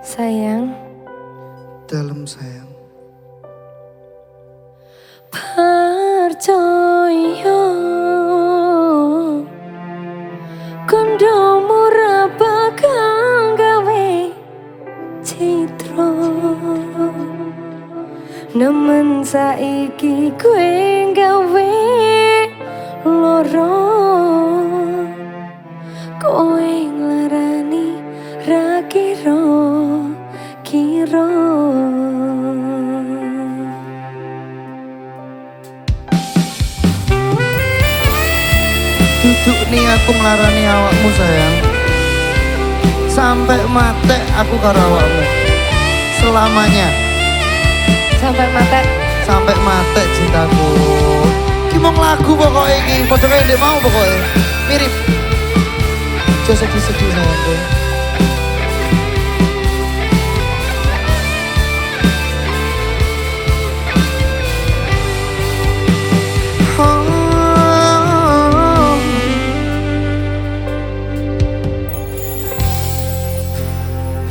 Sayang. Dalam sayang. Percaya Kondo murah bakal gawe citra Nemen saiki kue gawe loro ra kira kira Duduk nih aku ngelarani awakmu sayang. Sampai mate aku karo awakmu. Selamanya. Sampai mata Sampai mate cintaku. Ki mau lagu pokoknya iki. Padha kaya ndek mau pokoknya. Mirip. Aja sedih-sedih sayangku. Oh.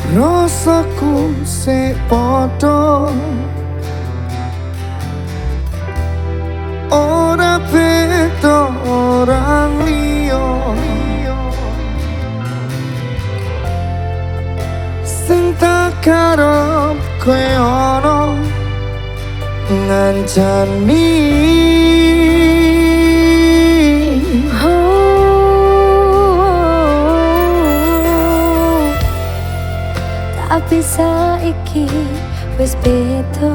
Rasaku sik padha. Ora beda orang liya. Sing tak karep kowe ana ngancani saiki wis beda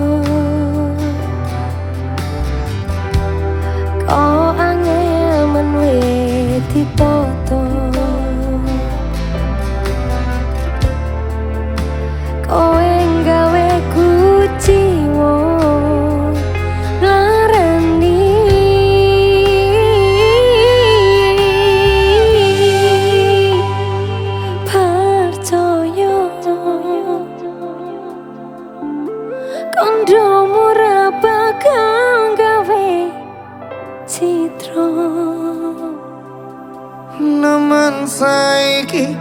dentro. Naman sa iki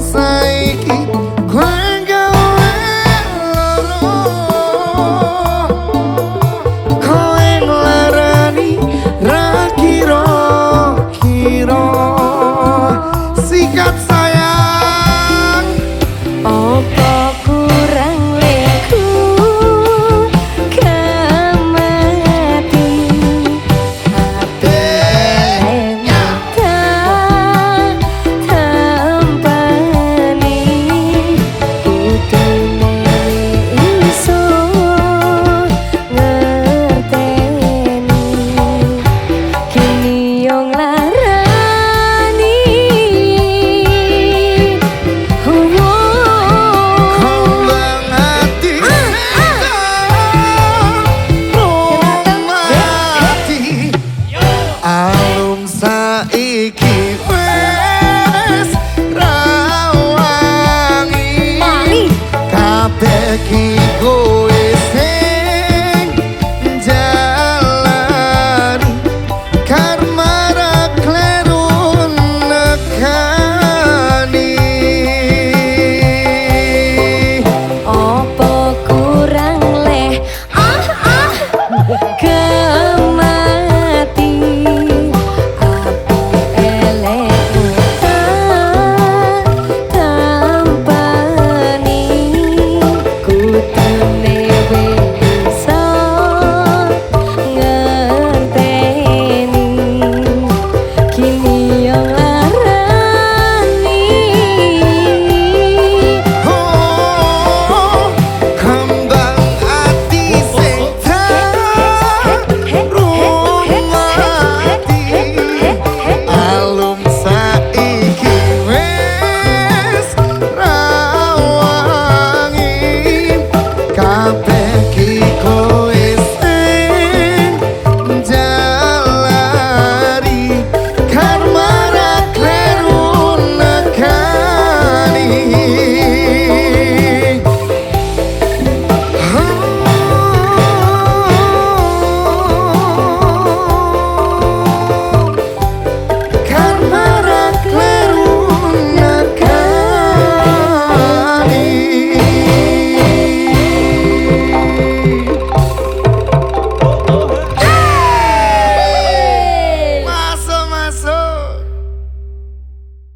sai que